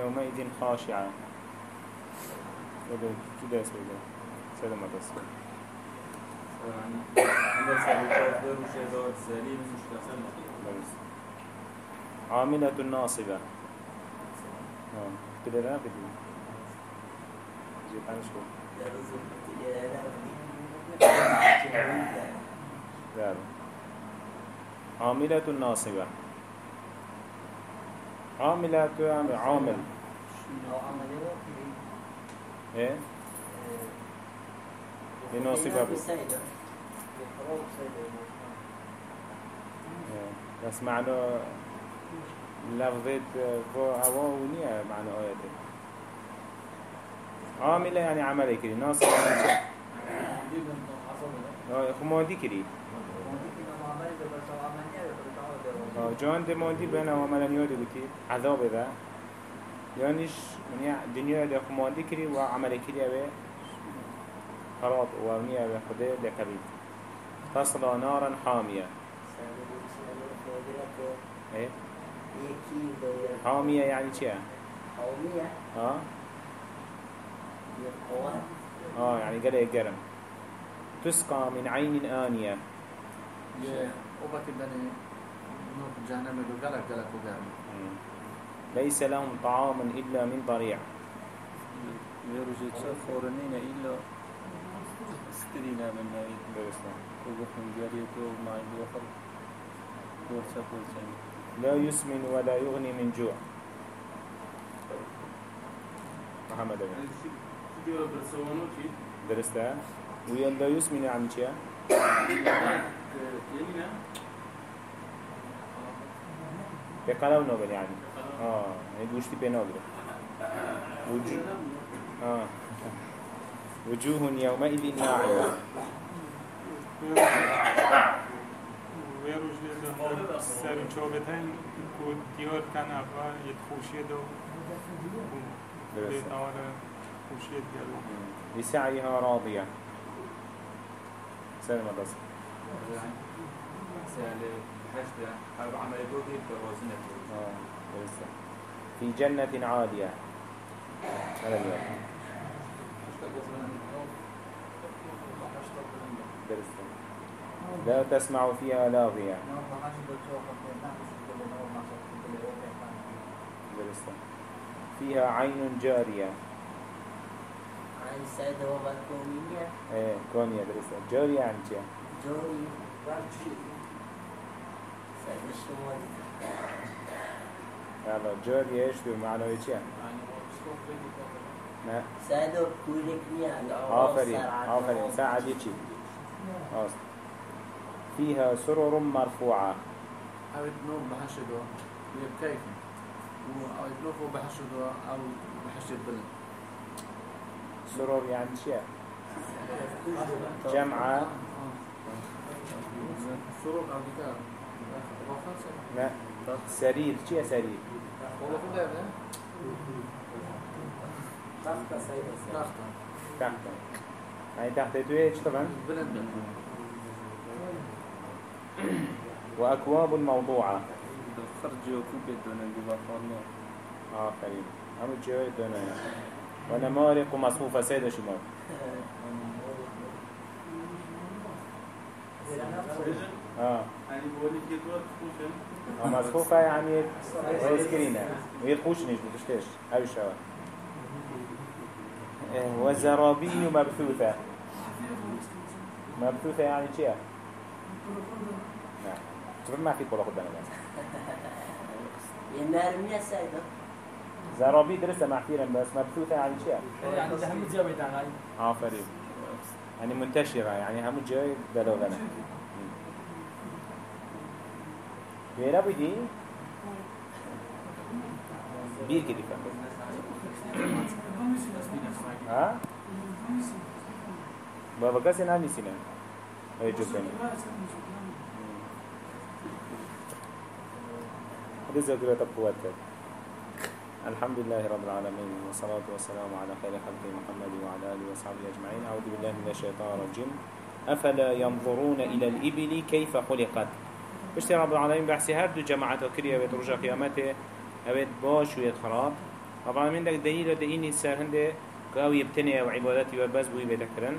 يومئذ خاشعة. كده كده شهدات سليم مش بس. عاملة ناصبة. آه. كده لا بدي جيب أنا شو عاملة ناصبة. عاملة تعمل عامل. إيه؟ لناصبة بو. إيه. بس معنى لفظة فو هوا ونية معنى آياته عاملة يعني عمل كري ناصبة. يعني خمودي كري جان دي مادي بنا وملا نيودي بكي عذاب ذا يعنيش من دنيا ده خمودي كري وعمل كري أبي خراب ونية بخده لكبيد تصلى نارا حامية. إيه؟ حامية يعني شيء آه. آه يعني قلق قرم. تسقى من عين آنية. وبك دني نوك جهنم دو. ليس لهم طعام إلا من ضريع. خورنين إلا استرينا من. وبخن ورسا كل لا يسمن ولا يغني من جوع. محمد أمين شي درستا ويا لا يسمن عن شيء يمنا بقلو نوبل يعني آه يعني دوشتي بنوبل وجوه آه. وجوه يومئذ ناعمة ويروج سر لسعيها راضية سلمى بس في جنة عالية هذا اليوم لا تسمع فيها لاغية درستا فيها عين جارية عن سادة وبكونية إيه كونية درستا جارية عن شيء جوري معنى إيش لا سادة كولكنيا آفرين آفرين ساعة دي شيء خلاص فيها سرر مرفوعة أود نوم بحشدو نوفو بحشدو أو بحشد بلد سرر يعني شيء جمعة سرور أو كتاب لا. سرير. شيء سرير؟ ده تخته تحت. يعني تحت. تو إيش؟ طبعا. بلد وأكواب موضوعة. خرج وكوبي دون الجبال فالله آخرين هم جوي دونا ونمارق مصفوفة سيدة شمال آه. مصفوفة يعني سكرينة ويتخوشنيش بتشتش هاي الشوال إيه، والزرابي مبثوثة. مبثوثة يعني شيء نعم شوف ما في كل خدنا بس ينرمي سادة زرابي درسها معفيرا بس مبثوثة يعني شيء يعني هم زيادة يعني آفرين يعني منتشرة يعني هم جاي دلوغنا بيرا بدي بير كده ها بابا كاسي نامي سينا هاي جبني هذا زغرة تقوات الحمد لله رب العالمين والصلاة والسلام على خير خلق محمد وعلى آله وصحبه أجمعين أعوذ بالله من الشيطان الرجيم أفلا ينظرون إلى الإبل كيف خلقت بشتي رب العالمين بحسي هر دو جماعة كريا بيت رجا قيامته أبيت باش ويت خراب. رب العالمين دك دليل ديني السر هنده كاو يبتني وعبادتي وبس بوي بيتكرن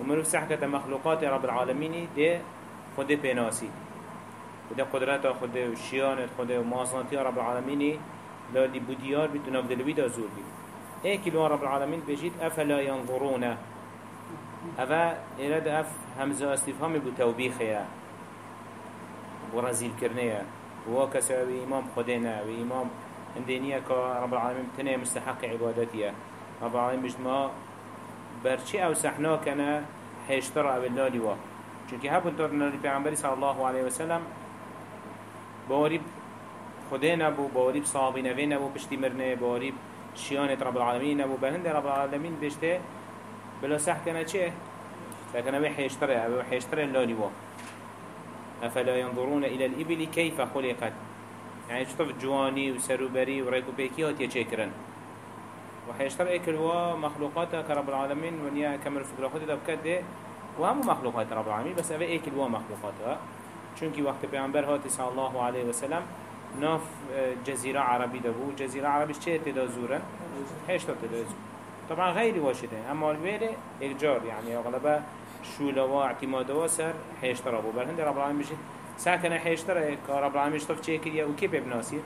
ومروف سحكة مخلوقات رب العالمين دي خده بيناسي وده قدرته خده وشيانت خده ومازناتي رب العالمين لا دي بوديار بيت وناف دلوي دا زور بيت إيه كلو رب العالمين بيجيت أفلا ينظرون أفا إراد أف همزة استفهام بو ورزيل كرنيا وكسا إمام خدينا وإمام اندينيا كرب العالمين تنيا مستحق عبادتيا رب العالمين بجمع برشي أو سحنا كان حيشترى بالله لوا چونك هبون طور نالي پیغمبری صلى الله عليه وسلم باوري خدای نبو باوری صحابی نوی نبو پشتی مرنه باوری شیانت رب العالمین نبو. بهند رب العالمین بشته بلا سح کنه چه؟ لكن أبي حيشتري أبي حيشتري اللوني وا أفلا ينظرون إلى الإبل كيف خلقت؟ يعني شطف جواني وسروبري وريكو بيكي هات يشكرن وحيشتري إكل وا مخلوقاتها كرب العالمين ونيا كمل فكرة دبكت ده وهم مخلوقات رب العالمين بس أبي إكل وا مخلوقاتها چونكي وقت بيعنبر هاتي صلى الله عليه وسلم ناف جزيرة عربي دبو. جزيرة عربي چه تدا زورن؟ هشتا تدا زور. طبعا غير واشده اما الويرة إجار يعني اغلبا شولوا اعتمادوا سر هشتا ربو بل هند رب العالمين بجد ساكنا هشتا رب العالمين شطف چه كريا وكي ببناسي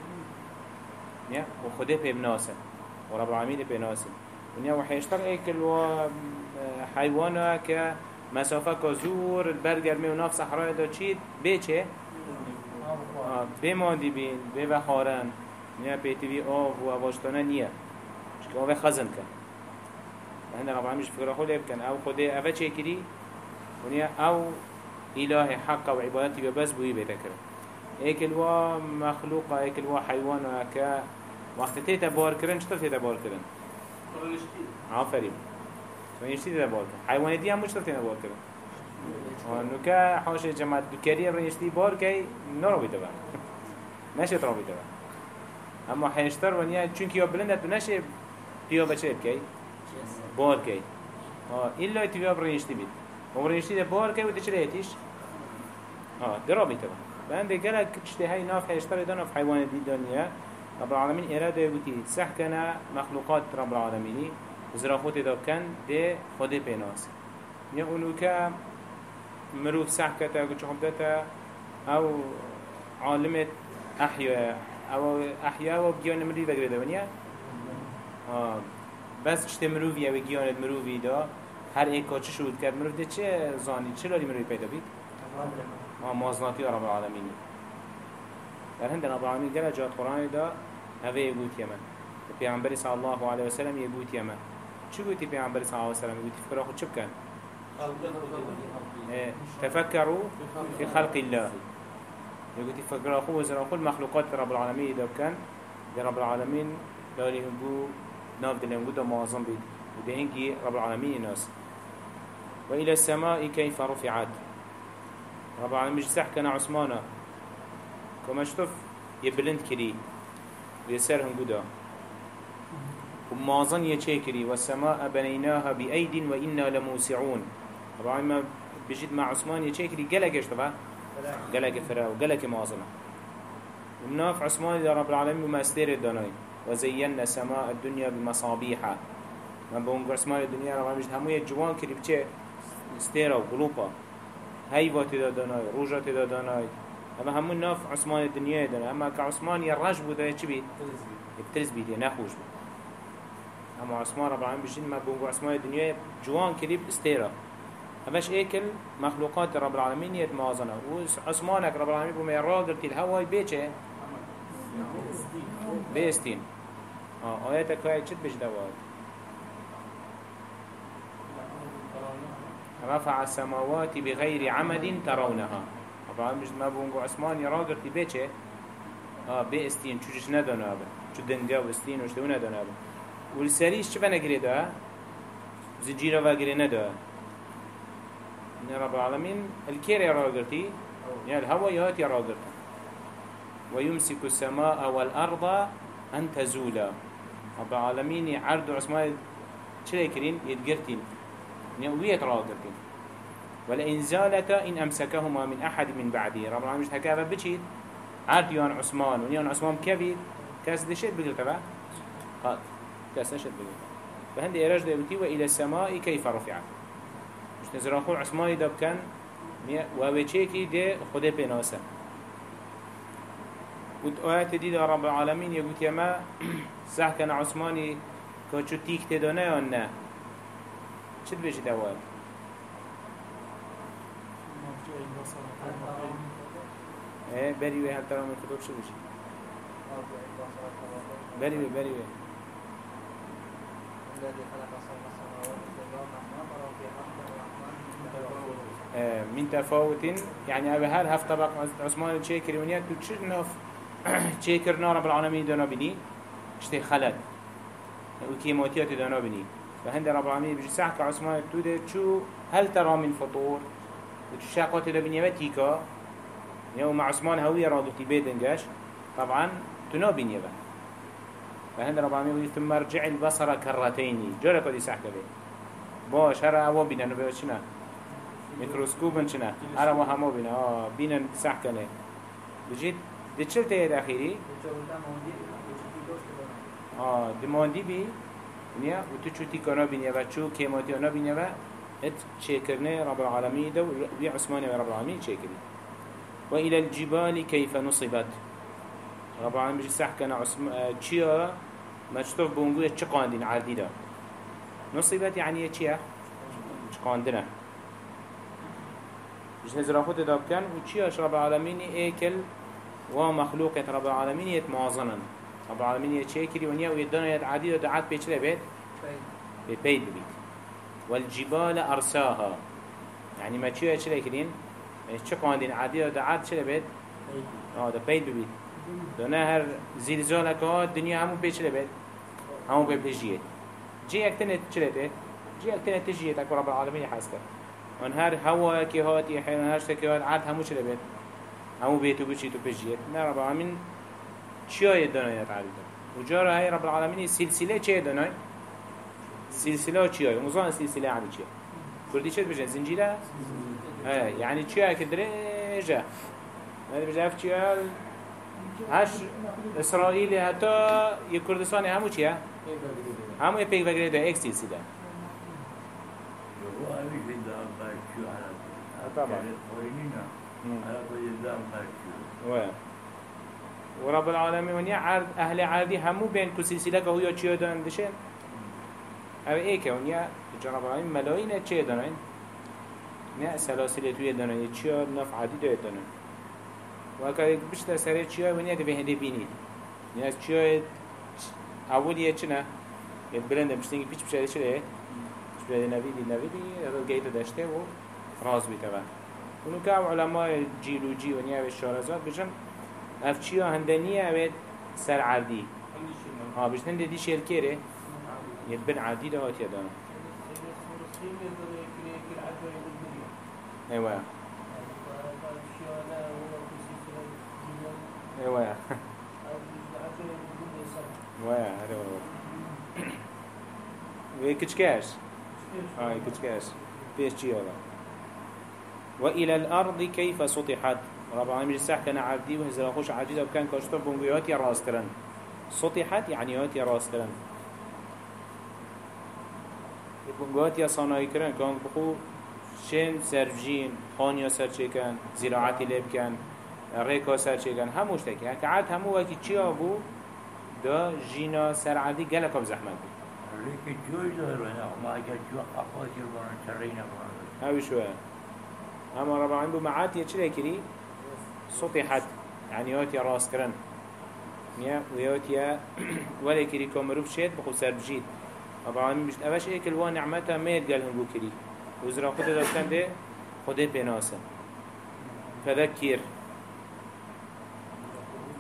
نيا وخده ببناسي ورب العالمين ببناسي ونيا وحيشتر ايكل و حيوانا ك مسافة كزور البرگرمي وناف صحراء دا چيد؟ بيچه بماندی بین به بخارن. نیا پیتوی آف و اواشتانه نیه چون آوه خزن کن. هند رب العالمین فکر خود بکن. أو خود اوه چه کری ونیا أو اله حق و عبادتی و بس بوی بیتا کرن ایکل و مخلوق ایکل و حیوان و که وقت تیتا بار کرن چطور تیتا بار کرن؟ آفرین. ونشتی تیتا بار کرن. حیوان دی هم مش تیتا بار کرن؟ نوكا حوش جماعة دكارية بريشتي بار كي نرو بيتبا نشي ترو بيتبا اما حيشتر ونيا چونك يا بلندت نشي تيو بچه بكي بار كي إلا تيو بريشتي بيت وبريشتي ده بار كي وتشري يتيش آه درو بيتبا بأن قالك تشتي هاي ناف حيشتر ده ناف حيوان دي دنيا رب العالمين إرادة يقولي سحكنا مخلوقات رب العالمين زرافوت ده كان ده خده بيناس يقولوا كا مروف سحكتا وشحبدتا أو عالمت احياء أو احياء و بگیان مروی بگره ونیا آه. بس چته مروفی أو گیانت مروفی دا هر ایکا چه شود کرد. مروف ده چه زانی؟ چه لالی مروفی پیدا بید؟ آه مازناتی رب العالمینی در هند رب العالمین گل جات قرآن دا اوه یگوت یمن پیامبری صلی الله علیه وسلم یگوت یمن چه گوتی پیامبری صلی الله علیه وسلم یگوتی فکر خود چه بکن؟ تفكروا في خلق الله. يقول تفكروا أخوه وزر أخوه المخلوقات رب العالمين إذا كان رب العالمين لا يهنجو ناف دلهم قد معظم بيد ودهنجي رب العالمين ناس وإلى السماء كيف رفعت. العالمين مش كان عثمانا كما شطف يبلند كري ويسرهم قدا ومعظم يشكري والسماء بنيناها بأيد وإنا لموسعون. طبعا ما بجيت مع عثمان يشكري قلق إيش طبعا. قلق فرا وقلق معظمه ومناف عثمان إذا رب العالمين بما استير الدناي. وزينا سماء الدنيا بمصابيح ما بقول عثمان الدنيا رب العالمين همو يجوان كري بچه استيرا وقلوبا هايفا تدا دناي روجا تدا دناي أما همو ناف عثمان الدنيا دناي أما كعثمان يرج بودا چه بيت يبترز بيت ينخوش بيت أما عثمان رب العالمين بجين ما بقول عثمان الدنيا جوان كريب استيرا همش ايكل مخلوقات رب العالمين يد موازنة. وعثمانك رب العالمين بما يراغر تي الهواي بيچه؟ بيستين. آه آياتك هاي چت بش دواد رفع السماوات بغير عمد ترونها. رب العالمين ما بونغو عثمان يراغر تي بيچه؟ آه بيستين چوشش ندانو أبا. چو دنگا و استين وشتو ندانو أبا. والسريش چه بنگره ده زجيره وگره نده. من رب العالمين. الكير يراغرتي يعني الهوى يهات يراغرتي ويمسك السماء والأرض أن تزولا. رب العالمين عرض عثمان چرا كرين؟ يتقرتين نوية راقرتين ولئن زالتا إن أمسكهما من أحد من بعده رب العالمين هكذا بچيت عرض يان عثمان ونيان عثمان كبير كاس دشت بقلت بقى؟ قال كاس دشت بقلت فهند إراج دابتي وإلى السماء كيف رفعت؟ مش نزراخو عثمان داب كان ووچيكي دي خده بناسه. وآيات دي ده رب العالمين يقول يما سحكن عثماني كوچو تيك تدانه یا نه؟ چه بيجي دوال إيه بري وي هل ترى من كتب شو بيجي بري وي بري وي الذي خلق سبع سماوات طباقا ما ترى في خلق الرحمن من تفاوت يعني أبي هل هف طبق عثمان تشيكر ونيا تو تشير نف تشيكر نار رب العالمين دانا بني اشتي خلد وكيموتيات دانا بني. فهند رب العالمين بيجي ساعة عثمان تو ده شو هل ترى من فطور؟ وتشاقات ده بني وتيكا يوم عثمان هوية رادو تبيت انجاش طبعا تنا بني بقى فهند رب العالمين بيجي ثم رجع البصر كرتين جرى قد يسحك به باش هر أبو بنا نبيه شنا ميكروسكوبن چنا هر ما همو بينا آه بينن صح کنه. بجيت دي چل تهيد اخيري وجودها موجود وجودي دوست بنا آه دي ماندي بي نيا و تو چوتي كنا بينيا و چو كيماتي أنا بينيا و ات شكرنا رب العالمين دو بي عثماني رب العالمين شكري وإلى الجبال كيف نصبت. رب العالمين بيجي صح كان عثمان چيا مجتوف بونگو چه قاندين عادي دا. نصبت يعني چيا قاندنه. مش نزرا خود داب كان و چی اش رب العالمین ایکل و مخلوقت رب العالمین یت موازنن رب العالمین یت چه کری و نیا و یت دانا یت عدید و دعات پیچ بيت بيت. والجبال أرساها. يعني ما تشيء شو لكنين شو قاندين عادي ولا عاد شو بيت؟ آه ده بيت بيت. دونا هر زلزال كه الدنيا همو بيت شو بيت. همو بيجيت جي اكتنت شو بيت. جي اكتنت تجيت أكبر رب العالمين حاسك من هر هوا كي هاتي حين هر شتى كي هات عاد همو شو بيت. همو بيتو بيجيت وبيجيت ما رب العالمين شو يدنا يتعلم وجارة هاي رب العالمين سلسلة شيء دنا سلسله چیه؟ موضوع سلسله يعني چیه؟ کردی چه بجن زنجیره؟ آه يعني چیه که درجه؟ يعني بجن اف چیه؟ هش اسرائیل حتی یه کردستان همو چیه؟ همو پیک وگره ده ایک سلسله طبعا ورب العالمين. ونيا عرض أهل عادي همو بين كل سلسلة كهو يا چيا دان دشين أو ايكا ونيا جناب العالمين ملايين چيا دانين نه سلاسل توی دانن چیا نف عادی داره دانن و اگر بشت سر چیا ونیا ده بهنده بینید یعنی از چیا اول یه چنه یه بلنده بشتینگی پیچ بشه چه پیچ بشه نویدی نویدی هذا گیت داشته و راز بیته و اونو که علماء جیلوجی و و شارزات بجن اف چیا هندنیه اوید سر عادی ها بشت هنده دی شرکره یه بن عادی ده هاتیه دانه أيوه أيوه أيوه هذا هو ويكتشكاش يكتشكاش فيش شي هذا وإلى الأرض كيف سطحت رب العالمين الساح كان عبدي وهزا خوش عجيزة وكان كاشتر بونغيات يا راس كرن سطحت يعني يات يا راس كرن بونغيات يا صناعي كرن كان بخو. شن سرجين خانيا سر چكن زراعتي لب كن ريكا سر چكن هموش تكي هكا عاد همو وكي چي ابو دا جينا سر عادي گلك اب زحمت بي لیکن جوی داره نه. ما اگر جو قفاتی بارن ترین بارن هاوي شوية اما ربع عنده معات يتشري كري سطحت. يعني ياتي راس كرن يا وياتي ولا كري كامروف شيت بخو سر بجيت طبعا مش أباش إيه كل وان نعمتها ما يتقال هنقول كري وزرا خود داشتن ده خودت بناسه فذكر.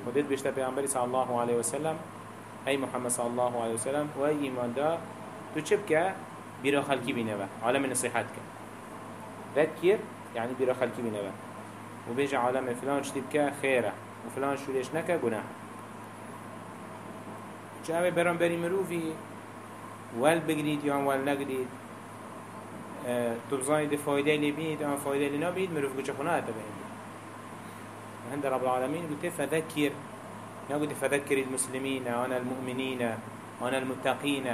خودت بيشتا پیغمبری صلی الله علیه وسلم. ای محمد صلی الله علیه وسلم. و ای ایمان دا. تو چه بکه؟ بیرا خلکی و. عالم نصیحت که. ذكر يعني بیرا خلکی و بيجي عالم فلان شتي بكه خيرة. وفلان شو ليش نكه گناه چه اوه برام بری مروفی ول بگرید یا ول نگرید آه، تو بزانید ده فایده لی بینید یا فایده لی نبینید مروف گوچه خونه هتا بهندید هند رب العالمين قلت فذكر. قلت فذكر المسلمين أنا المؤمنين أنا المتقين.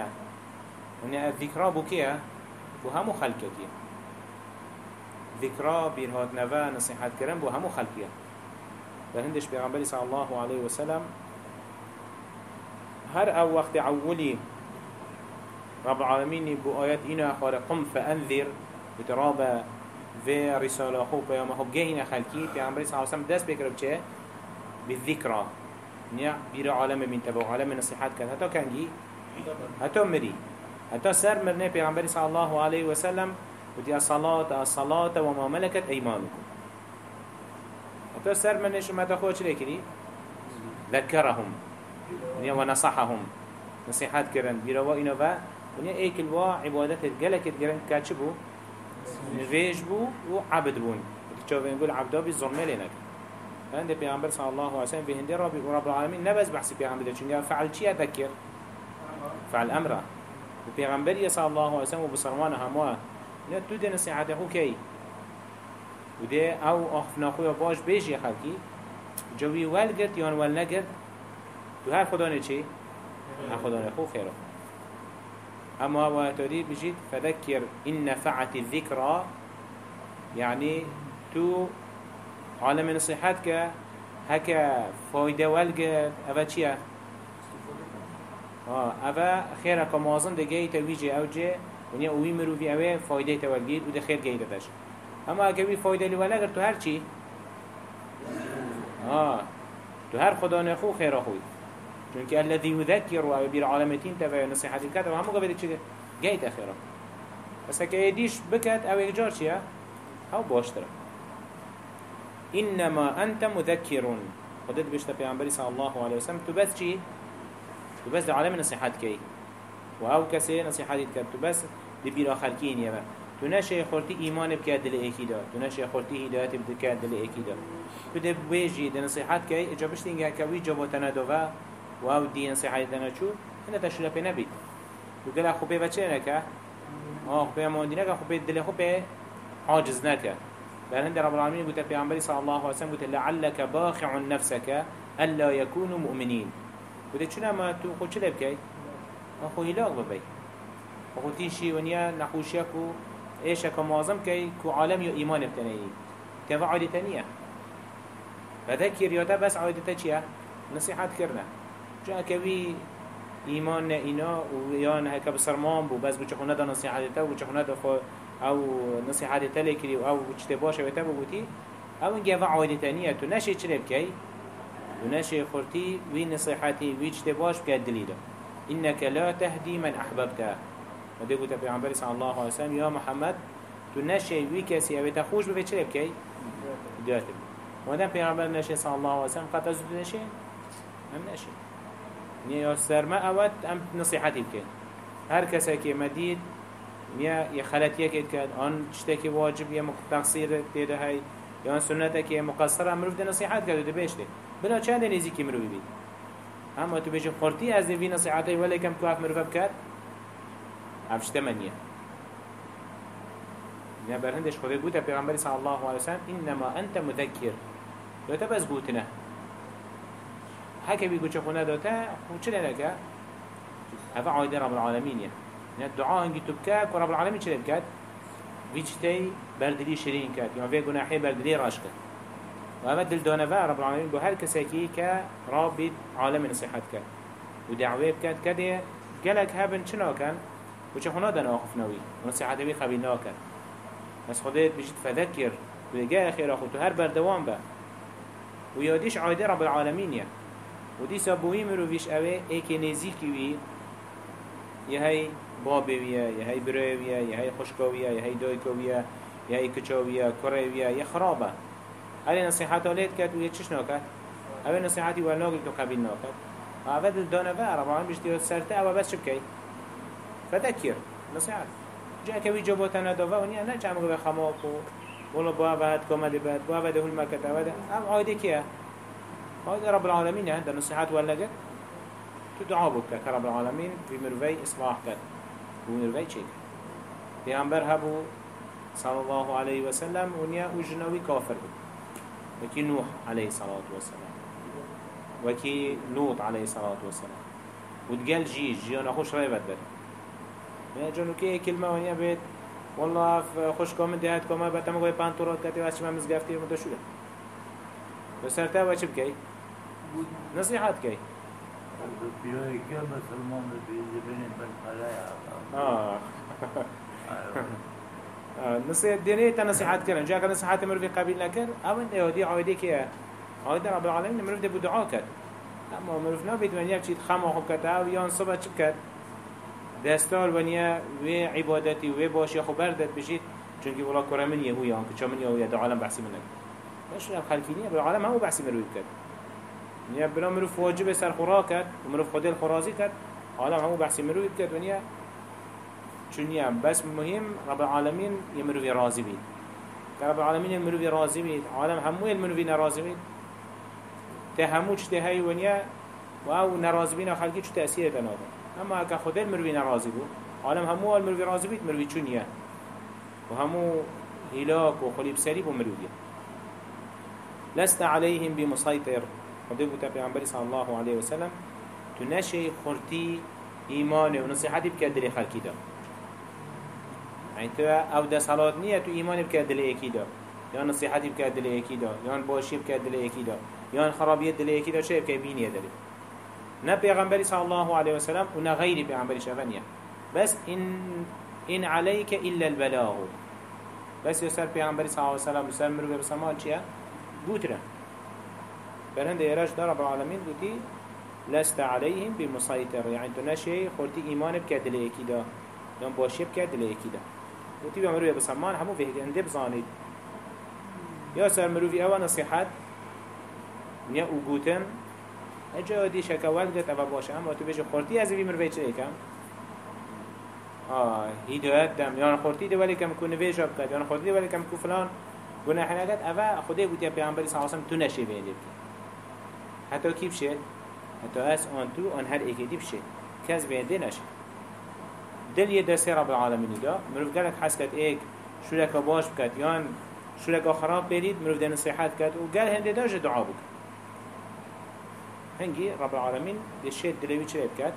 أنا الذكرى بكيا وهم خلقك. ذكرى بيرهات نفا نصيحات كرم وهم خلقك فهندش بيغنبالي صلى الله عليه وسلم هر أو وقت عولي رب العالمين بو آيات إنا أخوار قم فأنذر بترابة في رسالة خو بيوم هو جينا خلقي بيغنبالي صلى الله عليه وسلم دست بكرب چه؟ بالذكرى نيا بيرا عالم من تبو عالم نصيحات كان حتى كان جي حتى مري حتى سر مرنه بيغنبالي صلى الله عليه وسلم ودي الصلاة الصلاة وما ملكت أيمانكم. سر مرنه شو ما تخوة چلي كري ذكرهم. ونیا و نصحهم نصیحت کردن بیرا و اینا و ونیا ایکل و عبادت گلک گرن که چه بو؟ نویج بو و عبد بون چه نقول عبدا ظلمه لنک فهند پیغمبر صلی الله علیه وسلم به هنده ربی و رب العالمین نبز بحثی پیغمبر ده. چونگه فعل چیه ذکر؟ فعل أمره. و پیغمبر صلی الله علیه وسلم و بسرمان همواه نه تو ده نصیحت خو کی و ده أو آخفنا خوی باش بیش یه خلکی جوی ول گرد یا ول نگرد تو هر خدا نه چی؟ هر خدا نه خو خیره اما هو تودي بجيت فذكر إن نفعت الذكرى يعني تو عالم نصيحتك هكا فايدة والقى أفا چيا؟ آه أفا خيرك موازن ده جاي تويجي أو جي ونيا اوي مروفي اوه فايدة تولقيد وده خير جاي دتش اما اگه وی فايدة لولا تو هر چی؟ آه. تو هر خدا نخو خير خوي چونك الذي يذكر و بير عالمتين تبع نصيحة الكتب همو قبل چه جيت أخيرا بس هكا يديش بكت أو اجار چيا أو باشتر انما انت مذكر خدت بيشتا پیغمبری صلى الله عليه وسلم تو بس چي تو بس عالم نصيحات كي و أو كسي كت تو بس لبير خلقين يما تو نشه خورتی ایمان بکرد دل ایکی دا تو نشه خورتی دل ایکی دا تو ده بویجی ده نصیحت که اجابش دینگه که وی جواب تندوه و أو دی نصیحت دنا چو هنده تشوله پی نبید. تو گل خوبه بچه نکه؟ آه خوبه ماندی نکه خوبه دل عاجز نکه. بل هند رب العالمين قلت پیغمبری صلى الله عليه وسلم قلت لعلك باخع نفسك ألا يكونوا مؤمنين قلت شنا ما چه بکی؟ ما خو هلاك ببی خو تیشی ونیا نخوشیکو ايشك معظم كي كو عالم يو ايمان بتنهي كفا عادتانية فذكر يوتا بس عادتا چيا نصيحات كرنا جا كوي ايمان اينا ويان هكا بسرمان بو بس بچخونه دا نصيحات تا وچخونه دا خو أو نصيحات تا لكري أو وچته باشه وتا بوتي أو ان كفا عادتانية تو نشي چلب كي ونشي خورتي وي نصيحاتي وي چته باش بكاد دليلا إنك لا تهدي من أحببته وده قلت پیغمبر صلی الله علیه وسلم یا محمد وی کسی اوه تخوش چه بکی؟ هدایت بی مادم پیغمبر نشه صلی الله علیه وسلم قطع زود نشه هم نشه یا سرما اوت هم نصیحتی بکن هر کسی که مدید یا یه خلطیه که کرد آن که واجب یا تقصیر دیده های یا آن سنته که مقصر هم مروف ده کرد و ده بشته بلا چند که مروفی بید اما تو بجی خورتی از دوی نصیحتی ولی کم تو اف مروفه بکرد عفش تمنية يعني برهندش خده قوتا پیغمبر صلى الله عليه وسلم إنما أنت مذكر. لو تبس قوتنا هكا بيقول شخونا دوتا وچل لك هذا عايد رب العالمين يعني الدعاء هنجي تبكاك ورب العالمين چل بكات ويجتي بردلي شرين كات يعني في قناحي بردلي وهذا دل دونفا رب العالمين بو هر كساكي كرابط عالم نصيحت كات ودعوه بكات كده قالك هابن چنا كان وچه خنا دن آخف نوی نصیحت بی ناکن بس خودت بجید فذکر. بگه خیر آخو تو هر بردوان با. و عایده رب العالمین یا و دیسا بوی مرویش اوه ایک نزیکی وی. یه هی بابویه یه هی برویه یه هی خشکاویه یه هی دایکاویه یه هی کچاویه کرویه یه خرابه. هلی نصیحت آلید کرد و یه چش ناکد اوه نصیحتی ولناگل تو قبیل ناکد اوه دل دانه و رب العالمین بجید سرته اوه بس چه بکی؟ فذكر نصيحة جاء كوي جبوتنا دوا ونيا نا جامع بخماق ولا بوا بعد كما دبات بوا بعد هول ما كتب هذا أم عادي كيا هذا رب العالمين عنده نصيحات ولا جد تو دعا بك كرب العالمين بمروي إصلاح كد ومروي چه پیامبر هبو صلى الله عليه وسلم ونيا وجنوي كافر بود. وكي نوح عليه الصلاة والسلام. وكي لوط عليه الصلاة والسلام. وتقال جيج جيانا خوش رأي بدل يعني جانو كي كلمة ونيا بيت. والله خوش كامل دهات كامل بتم قوي بانتورات كتير واسش ما مزقفتي ومدى شو ده؟ بس هرتا وش بكي؟ نصيحات كي؟ آه. نصيحة دينية تنصيحات كرن جاك نصيحات مر في قبيل نكر أنت يهودي عودي كيا عودي رب العالمين مر في بدعاء أما مر في نبيت ونيا بشيت خام أخو كتا أو يان صبح شكر دستار ونيا و عبادتي و باشي أخو بردت بشيت چونكي ولا كرة من يهو كشا من يهو يد عالم بحسي منك مش لا خلفيني بالعالم هو بحسي مروي كر نيا بلا مروف واجب سر خوراكت ومروف خدل خرازي كر عالم هو بحسي مروي كر ونيا چونيا بس مهم رب العالمين يمرو في راضي بيت رب العالمين يمرو في راضي بيت عالم همو يمرو في نراضي بيت تهمو چته ونيا واو نراضي بينا خلقي چو تأثير تنادا اما اكا خده المرو في نراضي بو عالم همو المرو في راضي بيت مرو في چونيا وهمو هلاك وخليب سريب ومرو في لست عليهم بمسيطر خده بوتا پیغمبر صلى الله عليه وسلم تنشي خورتي إيمان ونصيحتي بكدر خلقي ده يعني تو أو ده صلاة نية تو إيمان بكاد دل ايكي دا يان نصيحتي بكاد دل ايكي دا يان باشي بكاد دل ايكي دا يان خرابيت دل ايكي دا شيء بكاد بيني دل نا پیغمبر صلى الله عليه وسلم ونا غير پیغمبر شفنية بس إن إن عليك إلا البلاغ بس يسر پیغمبر صلى الله عليه وسلم يسر مروه بسمان چيا بوتره برهند إيراج دار رب العالمين بوتي لست عليهم بمسيطر يعني تنشي خلتي إيمان بكاد دل ايكي دا يان باشي ايكي دا وتي بمروي بسمان همو فيه هنده بزانيد يا سر مروي اوا نصيحات. نيا وجوتن إجا دي شكاوال قد أبا باشه أما تو بيجي خورتي از بي مروي چه كم؟ آه هدايات دم. يعني خورتي دي ولي كم كون نويجا بكت. يعني خورتي دي ولي كم كو فلان. قد افا خده قلت يا پیغمبر صلى الله عليه وسلم تو نشي بيني حتى كيف شيء حتى اس ان تو ان هر ايكي دي بشي كاز بيني نشي دل یه دسته رب العالمین دا مروف گلک حس کد ایک شولک باش بکد یان شولک خراب برید مروف ده نصیحت کد و گل هنده دا دعا بکد هنگی رب العالمین ده شید دلوی چه بکد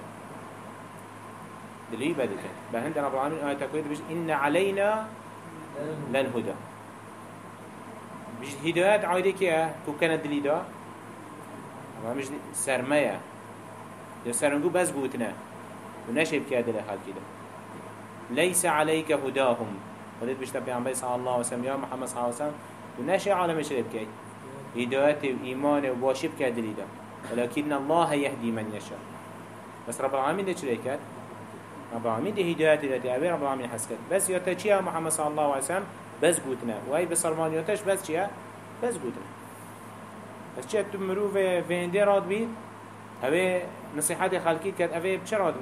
دلوی بده کد به هند رب العالمین آیت تکوید بجد این علینا للهدا بجد عایده که تو کند دلی دا؟ اما مش سرمایه. یا سرنگو بس بوتنه. و نشب که دل خلقی ده ليس عليك هداهم. ولد بشتا پیامبر صلی الله علیه و سلم یا محمد صلی الله علیه و سلم و نشه عالم شرب کی هدایت و ایمان و واشب که دلیدا ولكن الله يهدي من يشاء. بس رب العالمين ده کرد رب العالمين ده هدایت ده أبي رب العالمين حس کرد بس تچیا محمد صلی الله علیه و سلم بس گوتنه و ای بسرمانیاتش بس چیا بس گوتنه بس چه تو مروف وینده راد بید اوه نصیحت خلقی کرد اوه چه راد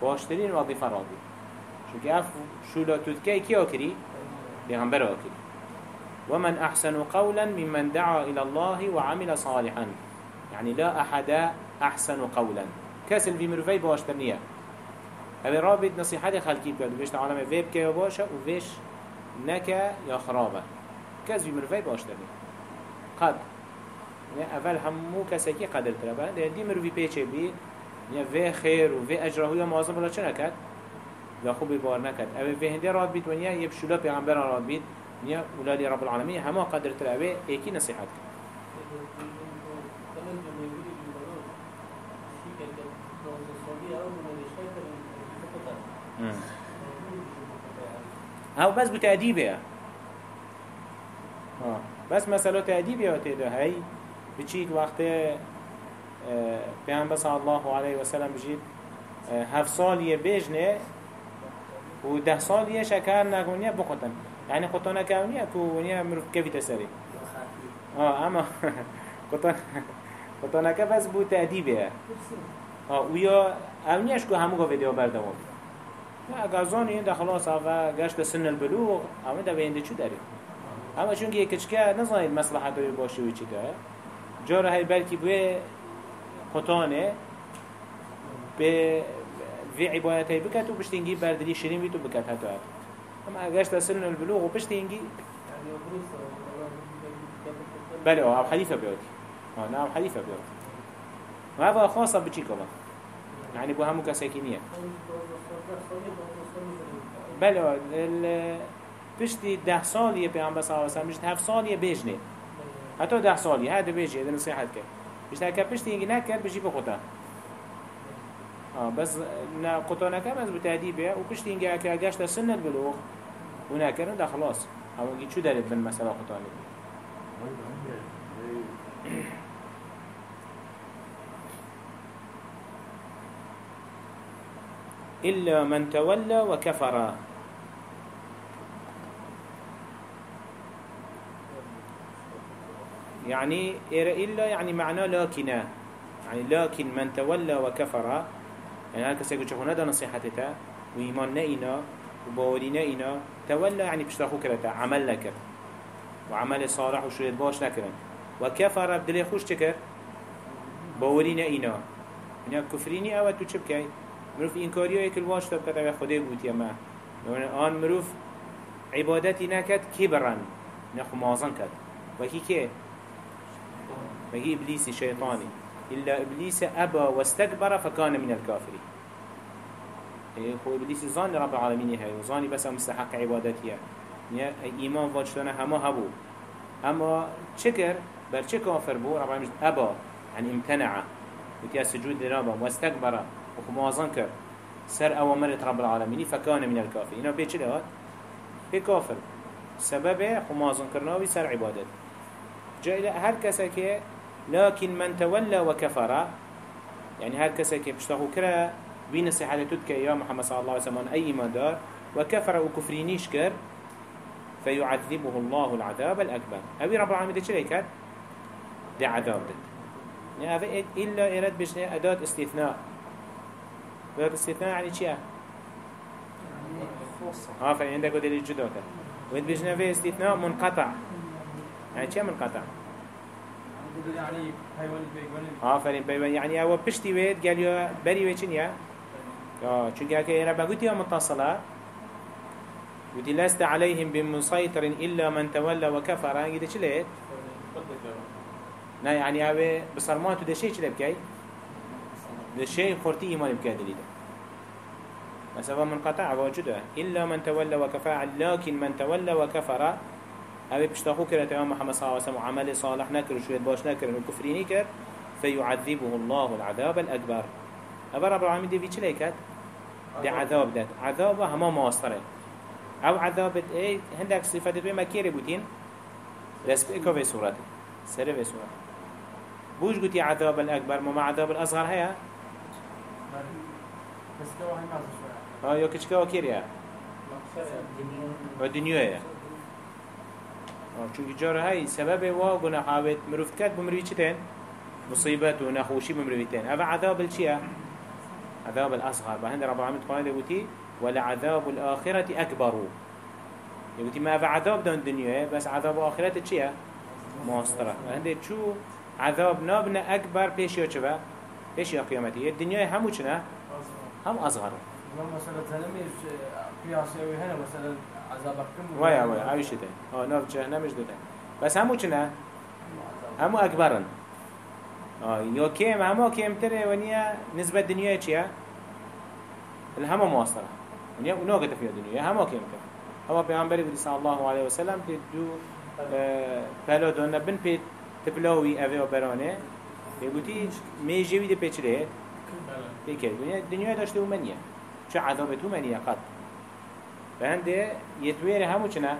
بید باشترين وظيفة راضي چونك اف شولا تذكي كي اكري بيغمبر اكري ومن أحسن قولا ممن دعا إلى الله وعمل صالحا. يعني لا أحد أحسن قولا. كسل في مروفي باشترنية هذا رابط نصيحة خلقي بكاد وفيش تعالى فيب كي باشا وفيش نكا يا خرابة. كاس في مروفي باشترنية قد. أول همو كسكي قدر تربا دي مروفي بيچه بي نیا وی خیر و وی اجره های معظم ولی چه نکد؟ یا خوبی بار نکد اوه وی هنده راد بید و نیا یه بشولا پیغمبر راد بید. نیا اولالی رب العالمین همه قدر تر. اوه ایکی نصیحت کرد. أو بس بو تعدیبه بس مسئله تعدیبه ها تیده هی؟ بچیک وقت پیامبر صلی الله علیه و سلم بجید هفت سالیه بجنه و ده سالیه شکر نگونیه بخوتن. یعنی خطانه نکونیه که ونیه مروف کفی تسری. آه اما خطانه خطانه که بس بود تعدیبه آه و یا اونیش که همو ویدیو بردوام اگر زانی این ده خلاص اوه گشت سن البلوغ اما ده بینده چو داری؟ اما چون که کچکه نزانید مصلحت باشی و چی که. جاره های بلکی بوی خطانه به في عبادتي بكت وبشتنجي بردلي شرين بيتو بكت هاتو اما اگشت سن البلوغ وبشتنجي بله آه حديثة بيوتي آه نعم حديثة بيوتي وهذا خاصة كمان يعني بو همو كساكينية بله ال پشتی ده سالیه پیامبر صلی الله علیه و سلم پشت هفت سالیه بیجنه حتی ده سالیه هر بیجی هذا نصیحت کرد. پشت هکه پشتی اینگی نکرد بخوتا آه بس نا قطع نكام از بتهديبه وبشتي إنجا أكا جاشت سن البلوغ وناكرن ده خلاص أو إنجي شو دارت بن مسألة قطع إلا من تولى وكفر. يعني إلا يعني معناه لكن. يعني لكن من تولى وكفر. يعني هل كسي يقول هذا نصيحتها وإيمان نئنا وباوري نئنا تولى يعني بشتاخو كرتا عمل لك. وعمل صالح وشريط باش نكرن وكفر بدل خوش تكر باوري نئنا يعني كفريني أو تو چبكي مروف إنكاريو يكل واش تبكت أو خده بوت يما يعني آن مروف عبادتي نكت كبرا. نخو مازن كت. وكي كي؟ وكي إبليسي شيطاني. إلا إبليس أبى واستكبر فكان من الكافرين. إيه هو إبليس ظن رب العالمين هاي وظاني بس مستحق عبادتها يعني إيمان واجتنا هما هبو. أما شكر چه كافر بو رب العالمين أبى يعني امتنع. وتيا سجود لرابا واستكبر وخمازن كر. سر أوامرت رب العالمين فكان من الكافرين. إنه بيچه لهات بي كافر سبب خمازن كرناوي سر عبادت. جاء هر لكن من تولى وكفر يعني هر كسا كي بشتغو كرا بين صحتك يا محمد صلى الله عليه وسلم أي مدار وكفر وكفرينيش كر فيعذبه الله العذاب الأكبر. أبي رب العالمين ده شريكات ده عذاب ده يعني إلا إراد بجنة أداة استثناء. أداة استثناء يعني شيء؟ آه فإن عندك دليل جدا وإذ بجنة في استثناء منقطع. يعني شيء منقطع يعني حيوان بيجوان آفرین پیوان يعني أو پشتی وید گل یا بری وید چنیا آه چون که رب قلت يا متصلة. قلت لست عليهم بمسيطر إلا من تولى وكفر قلت شليت نا يعني أو بصرمات ده شيء شلي بكي ده شيء خورتي إيمان بكي دليل مثلا منقطع واجده إلا من تولى وكفر لكن من تولى وكفر اوه بشتاخو كرت امام محمد صلى الله عليه وسلم وعمل صالح نكر وشوية باش نكر وكفريني كر فيعذبه الله العذاب الأكبر. أبا رب العالمين دي في چلي كت دي عذاب دات عذاب هما مواصره أو عذاب إيه هندك صفات بما كيري بوتين بس بيكو في سورة سر في سورة بوش قلتي عذاب الأكبر ما عذاب الأصغر هيا بس كوا هاي نازل شوية آه يو ودنيا هيا چونکه جاره های سبب وا گناه عاود مروفت کرد بمروی چی تن؟ مصیبت و نخوشی بمروی تن اوه عذاب الچیه؟ عذاب الأصغر بهند رب العالمين قال يقولي ولعذاب الآخرة أكبر يقولي ما عذاب دون الدنيا بس عذاب الآخرة چيه؟ ماسترة بهند شو عذاب نابنا أكبر بيش يا شباب بيش يا قيامتي الدنيا همو چنا؟ هم أصغر زلميش قياسي هنا مثلا عذابك كم ويا ويا عايش ده آه ناف جهنم مش ده بس همو چنا؟ همو أكبرن آه يو كيم همو كيم تري ونيا نسبة دنيا چيا؟ الهمو مواصلة ونيا ونوقت في الدنيا همو كيم تري هو پیامبری بودی صلی الله علیه و سلم که دو پلا دونه بن پی تبلاوی اوه و برانه. بگوتی میجوی ده پیچره بکر دنیا دنیا داشته و منیه. چه عذاب تو منیه قد فهنده يتوير همو چنا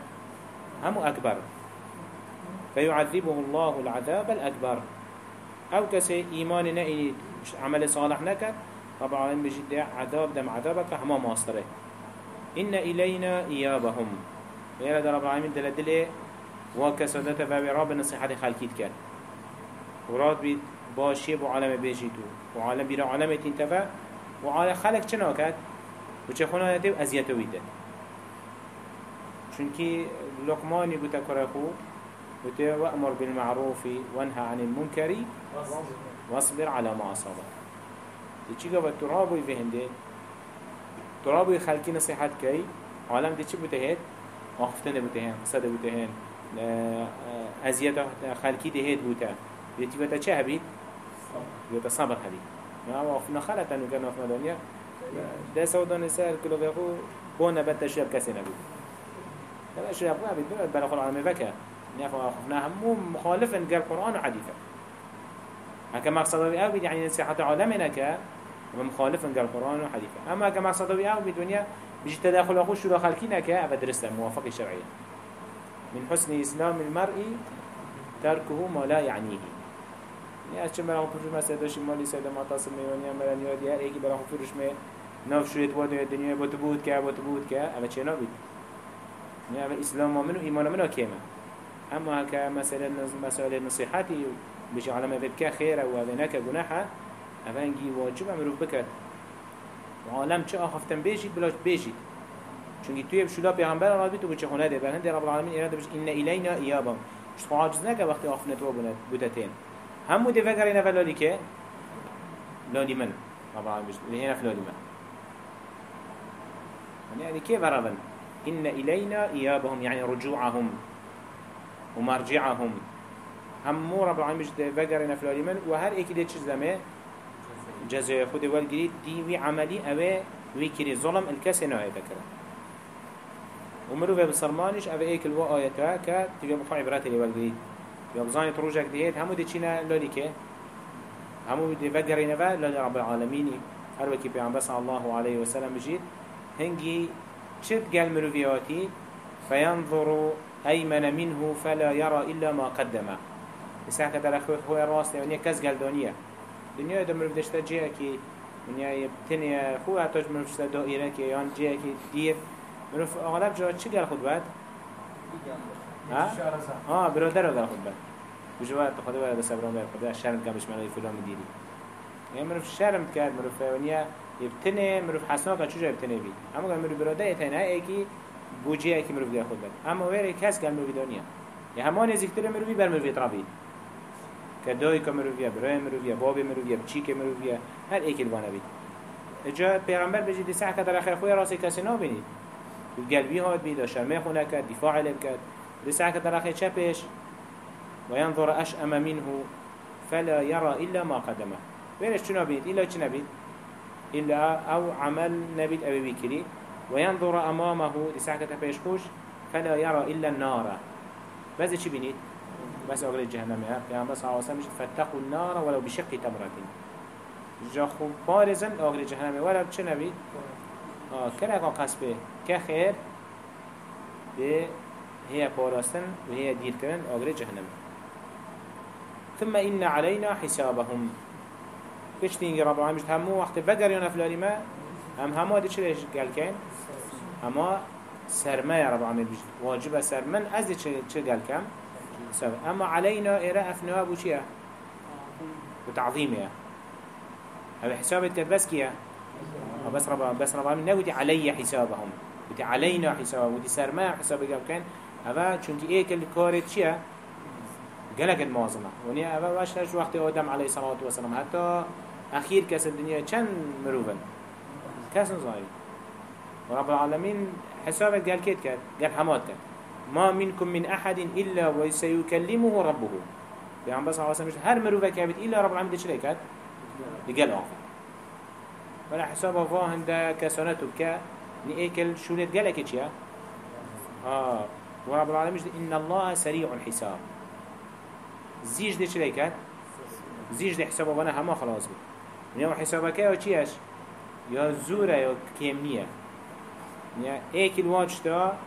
همو أكبر. فيعذبه الله العذاب الأكبر. أو كسي إيمان نئي عمل صالح نكت العالمين بجد عذاب دم عذابك هما ماصره إن إلينا إيابهم. يلا در رب العالمين دل دل وكسدت باب رب نصيحة خلقيت كان وراد بيت باشي بو عالم بيجيتو. وعالم بيرا عالم تنتفى وعالم خلق چنا كات وچه خونه نتو أزيتو ويده چونكي لقماني بوتا كرخو بوتا وأمر بالمعروف وانهى عن المنكر. واصبر على ما أصابك. دي چی گفت ترابوی به هنده ترابوی خلقی نصیحت کی عالم دی چی بوده آخفتنه بوده هن قصده بوده هن ازیت خلقی دهید بوده بیتی بوده چه هبید؟ بوده صبر هبید نه وافنا خلطن و کن وافنا دنیا ده سودان سهل کلو بخو بو نبت شیب کسی نبود لا شيء أبغى أبي بلد بلا قرآن مبكى نفهم أخفنا مو مخالف إن قال قرآن وحديثة هكا مقصد أبي يعني نصيحة علمنا ك مخالف إن قال قرآن وحديثة أما هكا مقصد أبي دنيا بيجي تداخل أخوش شو خالكينا ك أبدرسها موافقة شرعية. من حسن إسلام المرء تركه ما لا يعنيه. يعني أشتم براه فروش ما سيدوش مالي سيدا ما تصل ميوانيا ملان يودي هر إيكي براه فروش ما ناف شويت وادو الدنيا بتبود كا بتبود كا أما چه نابد يعني أما إسلام منو إيمان منو كيما أما هكا مثلا مسألة نصيحتي بيجي على ما فيك خير أو هذا جناحة أفنجي واجب أمرو بكت وعالم چه آخفتن بيجي بلاش بيجي. چونكي توی بشولا پیغمبر را بیتو بچه خونه ده؟ بلند رب العالمین ایراد بش این ایلینا ایابم مش عاجز نکه وقتی آخفنت و بودتين همو ده فکر اینا فلالی که؟ لالی من. رب العالمین بش لهنا فلالی من. يعني كيف ربن إن إلينا إيابهم يعني رجوعهم ومرجعهم. همو رب العالمين بجد بقرنا في الأليمان وهر إيكي دي چیز دمه؟ جزاء خود والجريد دي وي عملي أوه ويكري ظلم الكسي نهاية ذكرا ومرو في بسرمانش أوه إيك الوا آياتها كا تبقى بخوا عبرات اللي والجريد. يبزاني تروجك ديهت همو دي چينا لولي كه؟ همو دي بقرنا فا لولي رب العالمين. هر وكي بيعنبه صلى الله عليه وسلم بجيد هنجي شد قال مروفياتي فينظر أيمن منه فلا يرى إلا ما قدمه بسا كتر أخوة هو الراس يعني كز قال دنيا. دنيا دم مروف دشتا جيه كي دنيا يبتني هو هتاج مروف دشتا دائرة كي يان جيه كي دير مروف أغلب جا چي قال خود بعد؟ ها؟ آه برادر قال خود بعد. بجوات خدا ولا بس أبرام بير خدا شرم بش ملاي فلان مديري. يعني مروف شرم كان مروف ونيا يبتني مروف حسنا كان شو يبتني بي أما كان مروف برادر يتنها ايكي بوجيه ايكي مروف قال خود بعد أما ويري كاس قال مروف دنيا يعني همان نزيكتر مروف بر مروف ترابي كداي كمروفيا براي مروفيا بابي مروفيا بچيك مروفيا هر ايك الوانا بيت اجا پیغمبر بجي دي ساعة كدر اخير خويا راسي كسي نابيني القلبي هاد بيدا شرمي خونه كد دفاع لب كد دي ساعة كدر اخير چپش. وينظر أشأم منه فلا يرى إلا ما قدمه. ويرش چو نبيت إلا چو نبيت إلا أو عمل نبيت أبي بكري وينظر أمامه دي ساعة كدر بيش خوش فلا يرى إلا النار. بس چي بينيت بس أغلى جهنم يا يعني بس عاصم مش فتقوا النار ولو بشق تمرة. جا خوب بارزن أغلى جهنم ولا بچه نبي؟ آه كلا قصبه كخير به هي باراستن وهي دير كرن أغلى جهنم. ثم إن علينا حسابهم. كش تيجي رب العالمين همو وقت بقر يونا فلاني ما هم همو دي چلش قال كين هما سرما يا رب العالمين واجب سرمن از دي چه كام سبب أما علينا إراء أفنوا أبو شيء وتعظيمها هذا حسابك بس كيا بس ربا بس ربا من نودي علي حسابهم. ودي علينا حسابهم ودي سرما حسابك كان هذا شنتي إيه كل كارت شيء قالك المعظمة وني هذا واش وقت آدم عليه الصلاة والسلام حتى أخير كأس الدنيا كان مروفا كأس صغير ورب العالمين حسابك قال كيت كات قال حماد كات ما منكم من أحد إلا وسيكلمه ربه. يعني بس عاصم مش هر مروفة كابت إلا رب العالمين؟ دي كات لقال آخر. ولا حسابه فاهن دا كسانته بكا نئكل شولت قالك إيشيا آه. ورب العالمين إن الله سريع الحساب. زيج دي چلي كات زيج دي حسابه وأنا هما خلاص بي يعني حسابك يا چيش يا زورة يا كيمنية يعني ايكل واجتا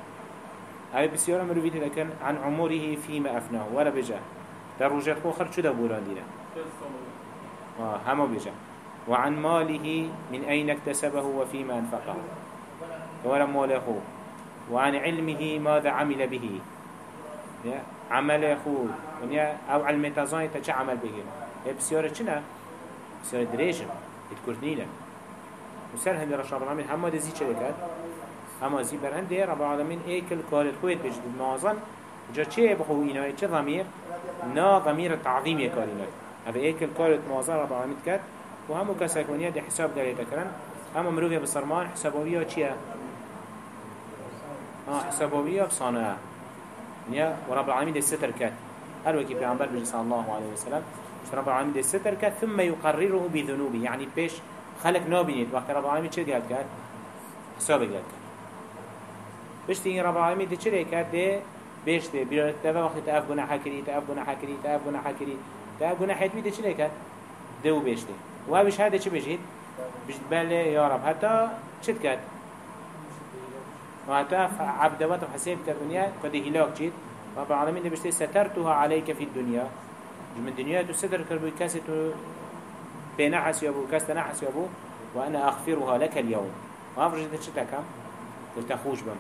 هاي بسيارة مروفيت لكن عن عمره فيما أفناه ولا بجا. در رجات خوخر شو دا بولان دينا آه هما بجا. وعن ماله من أين اكتسبه وفيما أنفقه. ولا ماله وعن علمه ماذا عمل به. عمل أخوه أو علم تزاين تشع عمل به هي بسيارة چنا بسيارة دريجم اتكردنينا وسر هندي رشاب العالمين هما دزي چلكات اما زي برهنده رب العالمين ايكل كارت خويت بجد معظم جا چه بخو اينا چه ضمير نا ضمير التعظيم يكارينا هذا ايك الكارت موازن رب العالمين كات وهمو كسك ونيا دي حساب داري تكرن اما مروفيا بسرمان حسابوية چيا آه حسابوية بصانعه نيا ورب العالمين دي ستر كات هل وكي بيعنبر بجي صلى الله عليه وسلم رب العالمين دي ستر كات ثم يقرره بذنوبه. يعني بيش خلق نابينيت وقت رب العالمين چه قال كات حساب قال كات بيش تيجي رب العالمين دي چه كات دي بيش دي بيرا تفا وقت تأف گناح كري تأف گناح كري تأف گناح كري تأف گناح حتوي دي چه كات دو بيش دي وهابش هذا چه بيجيت بيجت بالي يا رب. حتى چت كات وحتى عبد وطف حسيب كربنيا قد هلاك جيت رب العالمين دي بشتي سترتها عليك في الدنيا من الدنيا تستر كربو كاسي تو بنحس يابو كاس تنحس يابو وأنا أغفرها لك اليوم. وأفرج انت شتا كم قلت أخوش بم.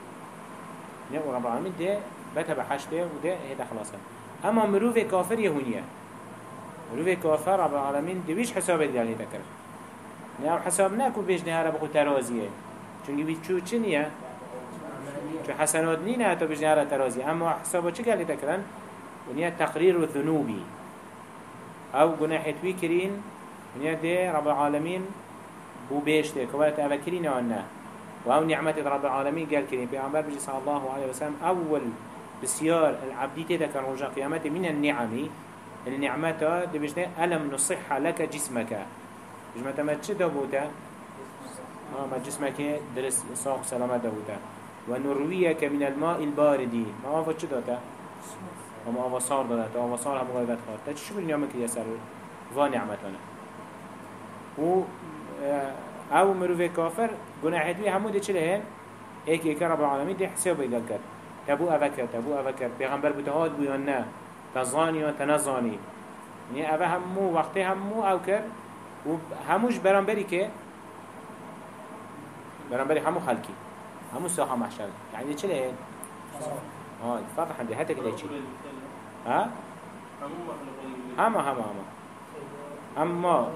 نعم رب العالمين دي بتا بحشته وده هيدا خلاصا أما مروف كافر يهونية. مروف كافر رب العالمين دي بيش حساب الدالي ذكر نعم حساب ناكو بيش نهارا بخو ترازيه چونكي بيچو چنية؟ چو حسنات حتى بيش نهارا ترازي أما حسابه چه قال ذكرن ونيا تقرير الذنوبي. أو جناح توي كرين ونيا دي رب العالمين بو بيشته كوالت أفكرين وأنا وأو نعمة رب العالمين قال كريم بيعمر بجي صلى الله عليه وسلم أول بسيار العبدي تدا كان رجاء قيامته من النعم النعمات دي بجنه ألم نصح لك جسمك بجمع ما تشده بوتا آه ما جسمك درس صاح سلامة دوتا ونرويك من الماء البارد. ما هو تشده وما أوصار دادا أوصار هم غيبات خار تا شو بالنعمة كي يسر فا نعمتنا و أو مروفه كافر گناحت وی همو ده چله هن ایک ایک رب العالمین ده حساب ایدل کرد. تبو اوکر تبو اوکر پیغمبر بتهاد بو یا نه؟ تزانی یا تنزانی؟ یعنی اوه همو وقتی همو أو کرد و هموش برانبری که برانبری همو خلکی. همو ساحه محشر. يعني چله هن آه فرح عندي هاتك ليش ها؟ هما هما أما.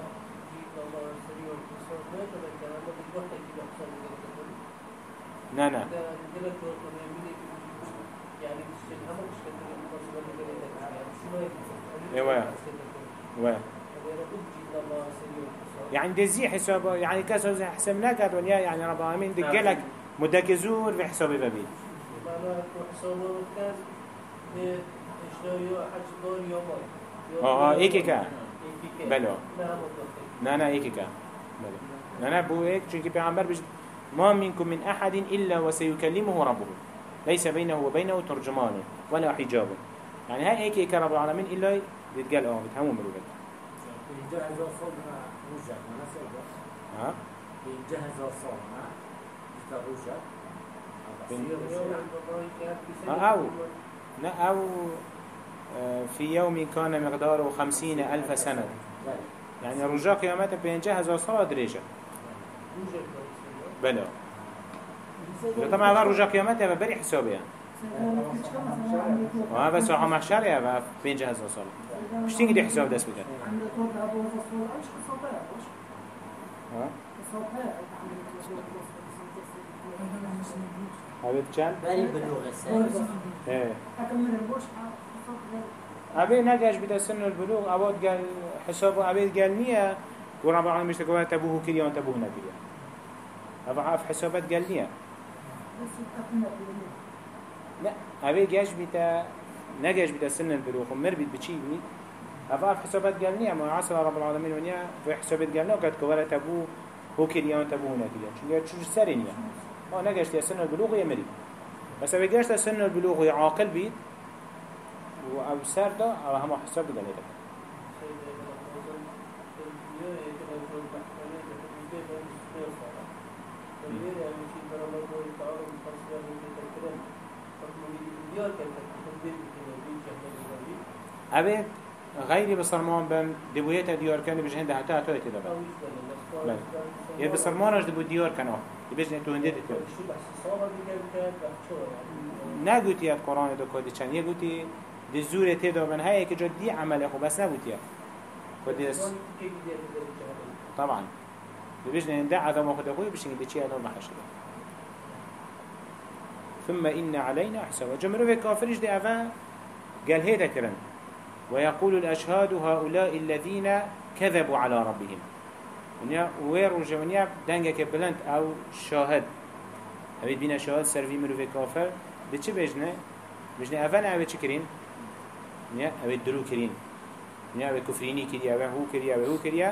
لا لا أيوه أيوه يعني دزي حساب يعني كسر حساب نكد ونيا يعني رب العالمين دقلك مدكزور في حسابي ببيت آه آه ايكي كا بلو نا نا ايكي كا بلو نا نا بو ايك چونكي پیغمبر بجد ما منكم من أحد إلا وسيكلمه ربه. ليس بينه وبينه ترجمان ولا حجاب. يعني هاي ايكي كا رب العالمين إلا بتقال آه بتهمو مروبك ها؟ جهز الصوم ها أو أو في يوم كان مقداره خمسين ألف سنة. يعني رجاء قيامته بينجه هزار صلاة دريجة بلا طبعا هذا رجاء قيامته بري حسابه. وهذا ساعة محشر يا بينجه هزار صلاة مش تيجي دي حساب دست بكت ها؟ هبه چند؟ بری بلوغ إيه أبي نجاش بدا سن البلوغ أبود قال حسابه أبي قال نية ورب العالمين مش تقول تبوه كليا وتبوه نكليا أبا عارف حسابات قال نية لا أبي جاش بدا نجاش بدا سن البلوغ. ومر بيت بتشي بي أبا عارف حسابات قال نية ما عصر رب العالمين ونيا في حسابات قال نية قد كولا تبوه هو كليا نكليا شو قال شو سرنيا ما بدا سن البلوغ يمري بس أبي جاش سن البلوغ يعاقل بيت أو سر دا أو همه حساب بده لیده اوه غيري بصرمان بم دبويت ديار كان بجهن ده حتى حتى يتدبر بله. يا بصرمانش دبو ديار كانوا. يبجن تو هندي تتدبر نگوتی از قرآن دو کدی چند یه گوتی دی زور تیدا من هایی که جا دی عمله خو. بس نگوتی کدی اس طبعا. بيجنا ندع عذاب أخذ أخوي بيش نجد شيء نور محشر ثم إن علينا حسابا جمرو في كافرش دي أفا قال هيدا كرن. ويقول الأشهاد هؤلاء الذين كذبوا على ربهم. ونیا ویر و بلند أو شاهد. اوید بین شاهد سروی مروف کافر. به چه بجنه؟ بجنه اول اوید چه کرین؟ نیا اوید درو کرین. نیا اوید کفرینی کری اوید هو کری اوید هو کری.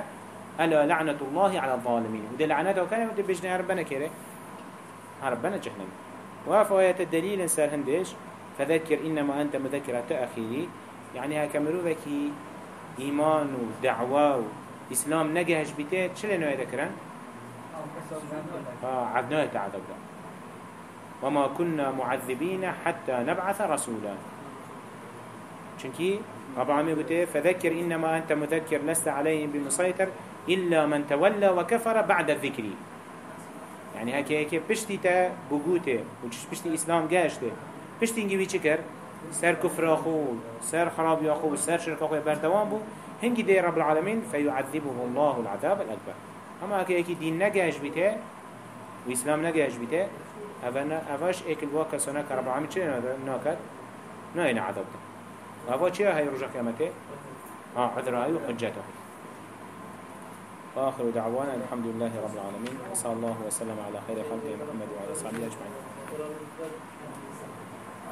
ألا لعنة الله على الظالمين وده لعنته وكان وده بجنه ربنا كره ربنا جهنم. وافا آيات الدليل هندش فذكر إنما أنت مذكرة تأخيري يعني هكملوك إيمان ودعوة إسلام نجهش بيته شو لنوع ذكرن؟ آه عدناه تعذب ده وما كنا معذبين حتى نبعث رسولا. چونكي رب العالمين بيته فذكر إنما أنت مذكر لست عليهم بمسيطر إلا من تولى وكفر بعد الذكر يعني هكي هكي بشتي تا بقوته وچش بشتي إسلام جاشته بشتي انجي بيچكر سر كفر أخو سر خراب أخو سر شرك أخو بردوان بو. هنگی دی رب العالمین فیعذبه الله العذاب الأكبر. اما اكي اكي دين نجاش بيته وإسلام نجاش بيته أفاش اكل واقع سنة رب العالمين چه ناكد ناين عذاب ده. وأفا چه هاي رجع قيامته آه عذرائي وحجته وآخر دعوانا الحمد لله رب العالمين وصلى الله وسلم على خير خلقه محمد وعلى صحبه أجمعين